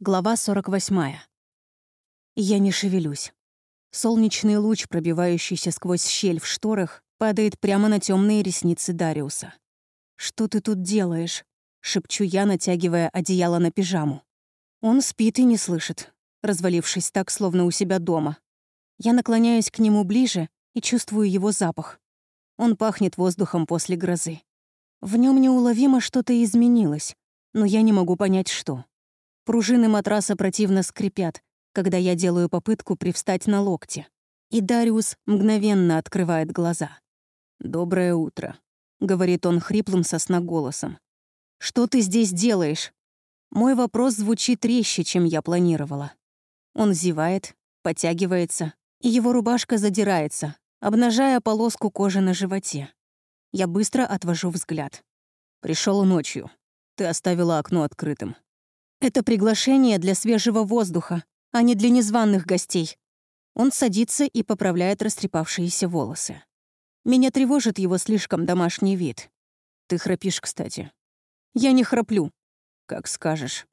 Глава 48. Я не шевелюсь. Солнечный луч, пробивающийся сквозь щель в шторах, падает прямо на темные ресницы Дариуса. «Что ты тут делаешь?» — шепчу я, натягивая одеяло на пижаму. Он спит и не слышит, развалившись так, словно у себя дома. Я наклоняюсь к нему ближе и чувствую его запах. Он пахнет воздухом после грозы. В нем неуловимо что-то изменилось, но я не могу понять, что. Пружины матраса противно скрипят, когда я делаю попытку привстать на локте. И Дариус мгновенно открывает глаза. «Доброе утро», — говорит он хриплым голосом. «Что ты здесь делаешь?» Мой вопрос звучит резче, чем я планировала. Он зевает, подтягивается, и его рубашка задирается, обнажая полоску кожи на животе. Я быстро отвожу взгляд. Пришел ночью. Ты оставила окно открытым. Это приглашение для свежего воздуха, а не для незваных гостей. Он садится и поправляет растрепавшиеся волосы. Меня тревожит его слишком домашний вид. Ты храпишь, кстати. Я не храплю. Как скажешь.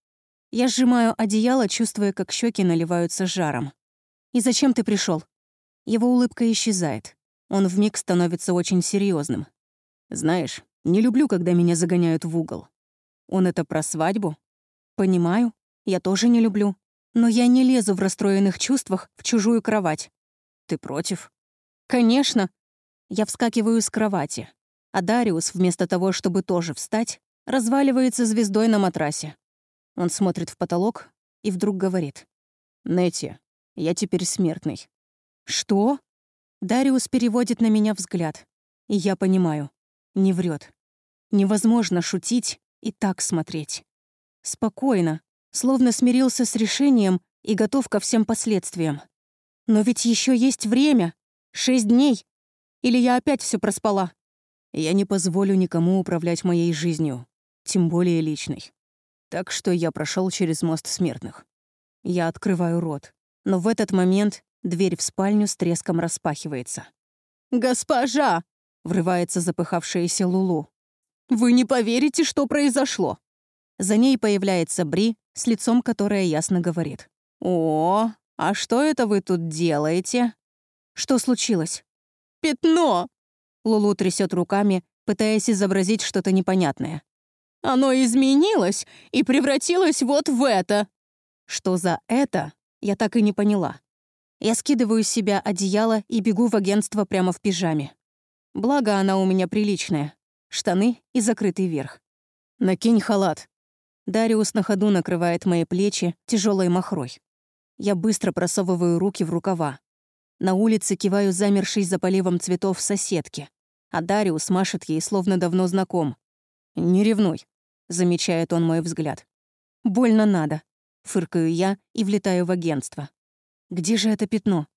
Я сжимаю одеяло, чувствуя, как щеки наливаются жаром. И зачем ты пришел? Его улыбка исчезает. Он вмиг становится очень серьезным. Знаешь, не люблю, когда меня загоняют в угол. Он это про свадьбу? «Понимаю, я тоже не люблю. Но я не лезу в расстроенных чувствах в чужую кровать». «Ты против?» «Конечно». Я вскакиваю с кровати, а Дариус, вместо того, чтобы тоже встать, разваливается звездой на матрасе. Он смотрит в потолок и вдруг говорит. «Нетти, я теперь смертный». «Что?» Дариус переводит на меня взгляд. И я понимаю. Не врет. Невозможно шутить и так смотреть. Спокойно, словно смирился с решением и готов ко всем последствиям. Но ведь еще есть время. Шесть дней. Или я опять все проспала? Я не позволю никому управлять моей жизнью, тем более личной. Так что я прошел через мост смертных. Я открываю рот, но в этот момент дверь в спальню с треском распахивается. «Госпожа!» — врывается запыхавшаяся Лулу. «Вы не поверите, что произошло!» За ней появляется Бри, с лицом которое ясно говорит. «О, а что это вы тут делаете?» «Что случилось?» «Пятно!» Лулу трясет руками, пытаясь изобразить что-то непонятное. «Оно изменилось и превратилось вот в это!» Что за «это?» я так и не поняла. Я скидываю с себя одеяло и бегу в агентство прямо в пижаме. Благо, она у меня приличная. Штаны и закрытый верх. «Накинь халат», Дариус на ходу накрывает мои плечи тяжелой махрой. Я быстро просовываю руки в рукава. На улице киваю замершей за поливом цветов соседки, а Дариус машет ей, словно давно знаком. «Не ревнуй», — замечает он мой взгляд. «Больно надо», — фыркаю я и влетаю в агентство. «Где же это пятно?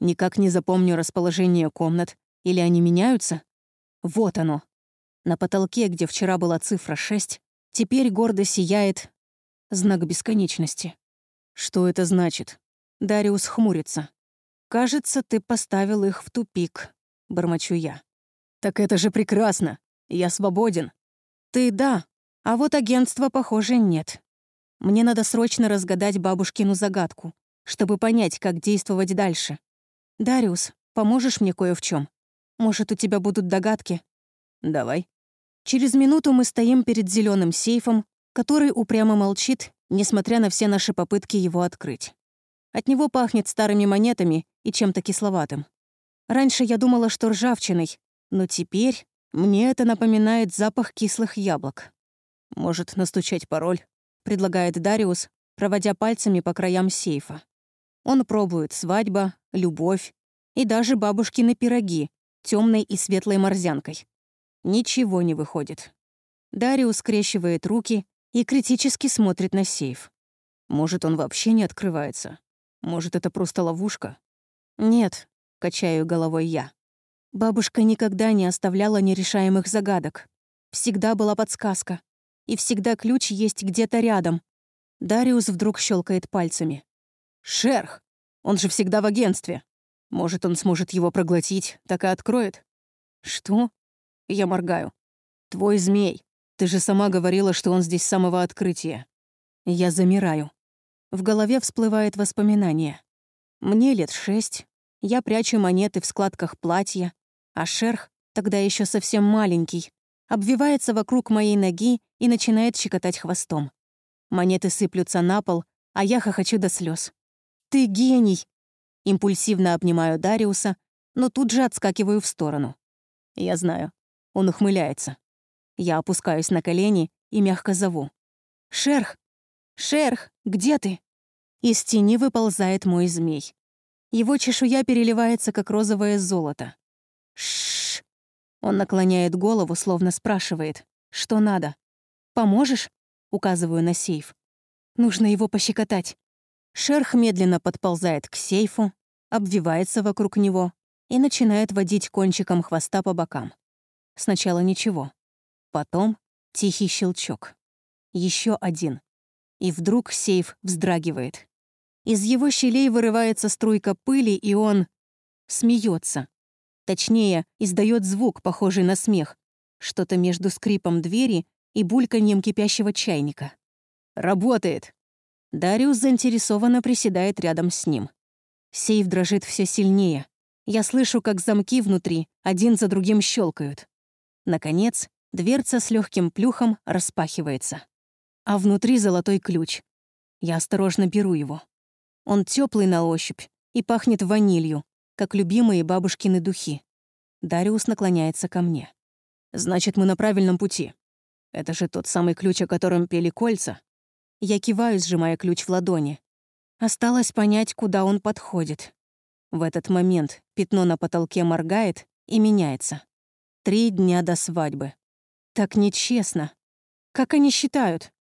Никак не запомню расположение комнат, или они меняются? Вот оно. На потолке, где вчера была цифра 6, Теперь гордо сияет знак бесконечности. Что это значит? Дариус хмурится. «Кажется, ты поставил их в тупик», — бормочу я. «Так это же прекрасно! Я свободен!» «Ты да, а вот агентства, похоже, нет. Мне надо срочно разгадать бабушкину загадку, чтобы понять, как действовать дальше. Дариус, поможешь мне кое в чем? Может, у тебя будут догадки?» «Давай». Через минуту мы стоим перед зеленым сейфом, который упрямо молчит, несмотря на все наши попытки его открыть. От него пахнет старыми монетами и чем-то кисловатым. Раньше я думала, что ржавчиной, но теперь мне это напоминает запах кислых яблок. «Может, настучать пароль?» — предлагает Дариус, проводя пальцами по краям сейфа. Он пробует свадьба, любовь и даже бабушкины пироги темной и светлой морзянкой. Ничего не выходит. Дариус скрещивает руки и критически смотрит на сейф. Может, он вообще не открывается? Может, это просто ловушка? Нет, качаю головой я. Бабушка никогда не оставляла нерешаемых загадок. Всегда была подсказка. И всегда ключ есть где-то рядом. Дариус вдруг щелкает пальцами. «Шерх! Он же всегда в агентстве. Может, он сможет его проглотить, так и откроет?» «Что?» Я моргаю. «Твой змей. Ты же сама говорила, что он здесь с самого открытия». Я замираю. В голове всплывает воспоминание. Мне лет шесть, я прячу монеты в складках платья, а шерх, тогда еще совсем маленький, обвивается вокруг моей ноги и начинает щекотать хвостом. Монеты сыплются на пол, а я хохочу до слез. «Ты гений!» Импульсивно обнимаю Дариуса, но тут же отскакиваю в сторону. Я знаю. Он ухмыляется. Я опускаюсь на колени и мягко зову. «Шерх! Шерх, где ты?» Из тени выползает мой змей. Его чешуя переливается, как розовое золото. Шш. Он наклоняет голову, словно спрашивает, что надо. «Поможешь?» — указываю на сейф. «Нужно его пощекотать». Шерх медленно подползает к сейфу, обвивается вокруг него и начинает водить кончиком хвоста по бокам. Сначала ничего. Потом тихий щелчок. Еще один. И вдруг сейф вздрагивает. Из его щелей вырывается струйка пыли, и он смеется. Точнее, издает звук, похожий на смех. Что-то между скрипом двери и бульканьем кипящего чайника. «Работает!» Дариус заинтересованно приседает рядом с ним. Сейф дрожит все сильнее. Я слышу, как замки внутри один за другим щелкают. Наконец, дверца с легким плюхом распахивается. А внутри золотой ключ. Я осторожно беру его. Он теплый на ощупь и пахнет ванилью, как любимые бабушкины духи. Дариус наклоняется ко мне. «Значит, мы на правильном пути. Это же тот самый ключ, о котором пели кольца». Я киваю, сжимая ключ в ладони. Осталось понять, куда он подходит. В этот момент пятно на потолке моргает и меняется. Три дня до свадьбы. Так нечестно. Как они считают?